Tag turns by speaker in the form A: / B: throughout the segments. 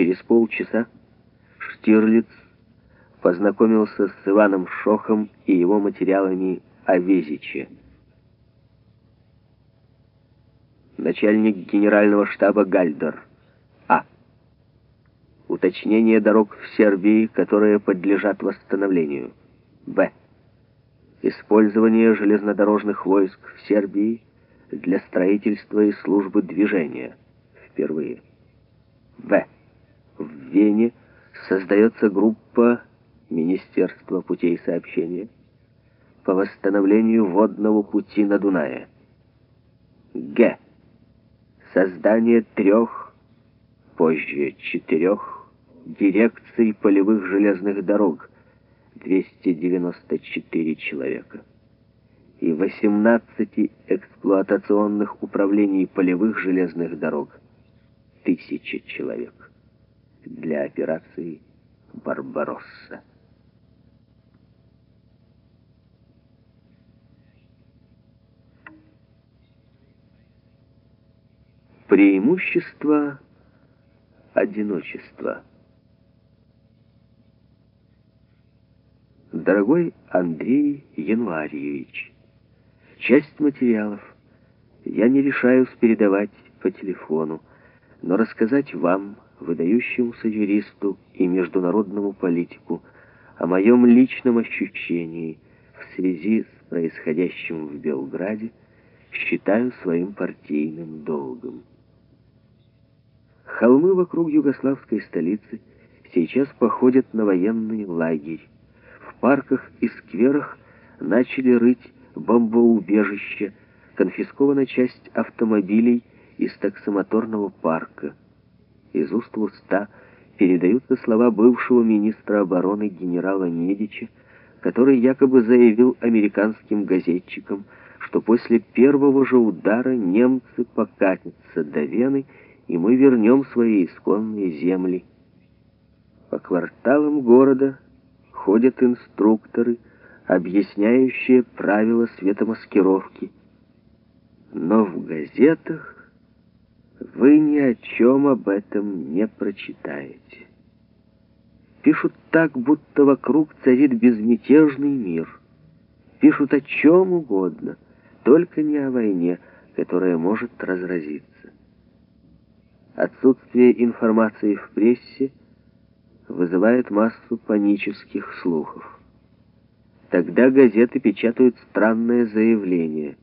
A: Через полчаса Штирлиц познакомился с Иваном Шохом и его материалами о Везиче. Начальник генерального штаба Гальдер. А. Уточнение дорог в Сербии, которые подлежат восстановлению. Б. Использование железнодорожных войск в Сербии для строительства и службы движения. Впервые. В. В Вене создается группа Министерства путей сообщения по восстановлению водного пути на Дунае. Г. Создание трех, позже четырех, дирекций полевых железных дорог, 294 человека, и 18 эксплуатационных управлений полевых железных дорог, 1000 человек, для операции «Барбаросса». Преимущество одиночества. Дорогой Андрей Януарьевич, часть материалов я не решаюсь передавать по телефону, но рассказать вам, выдающемуся юристу и международному политику, о моем личном ощущении в связи с происходящим в Белграде считаю своим партийным долгом. Холмы вокруг югославской столицы сейчас походят на военный лагерь. В парках и скверах начали рыть бомбоубежища, конфискована часть автомобилей из таксомоторного парка. Из уст в уста передаются слова бывшего министра обороны генерала Недича, который якобы заявил американским газетчикам, что после первого же удара немцы покатятся до Вены и мы вернем свои исконные земли. По кварталам города ходят инструкторы, объясняющие правила светомаскировки. Но в газетах вы ни о чем об этом не прочитаете. Пишут так, будто вокруг царит безмятежный мир. Пишут о чем угодно, только не о войне, которая может разразиться. Отсутствие информации в прессе вызывает массу панических слухов. Тогда газеты печатают странное заявление.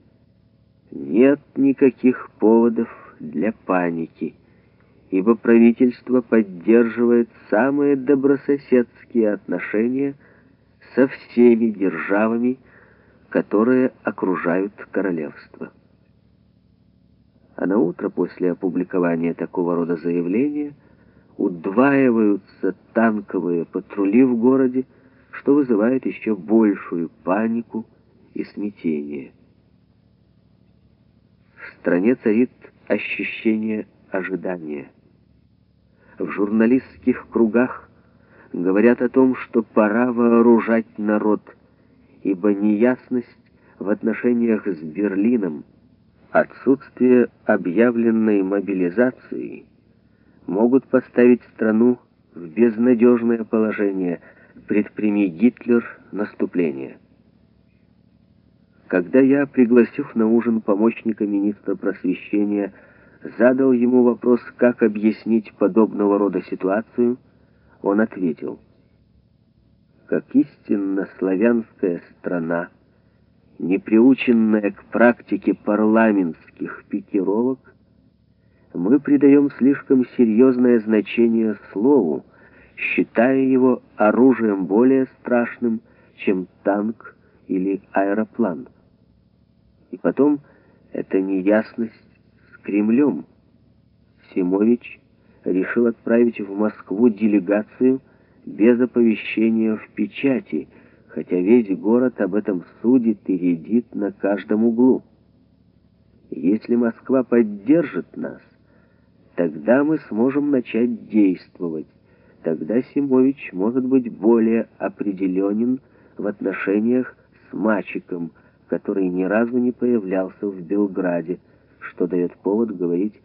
A: Нет никаких поводов для паники, ибо правительство поддерживает самые добрососедские отношения со всеми державами, которые окружают королевство а на утро после опубликования такого рода заявления удваиваются танковые патрули в городе, что вызывает еще большую панику и смятение. В стране царит ощущение ожидания. В журналистских кругах говорят о том, что пора вооружать народ, ибо неясность в отношениях с Берлином – Отсутствие объявленной мобилизации могут поставить страну в безнадежное положение, предприми Гитлер наступление. Когда я, пригласив на ужин помощника министра просвещения, задал ему вопрос, как объяснить подобного рода ситуацию, он ответил, как истинно славянская страна, не приученная к практике парламентских пикировок, мы придаем слишком серьезное значение слову, считая его оружием более страшным, чем танк или аэроплан. И потом эта неясность с Кремлем. Симович решил отправить в Москву делегацию без оповещения в печати – хотя весь город об этом судит и редит на каждом углу. Если Москва поддержит нас, тогда мы сможем начать действовать. Тогда Симович может быть более определенен в отношениях с мальчиком, который ни разу не появлялся в Белграде, что дает повод говорить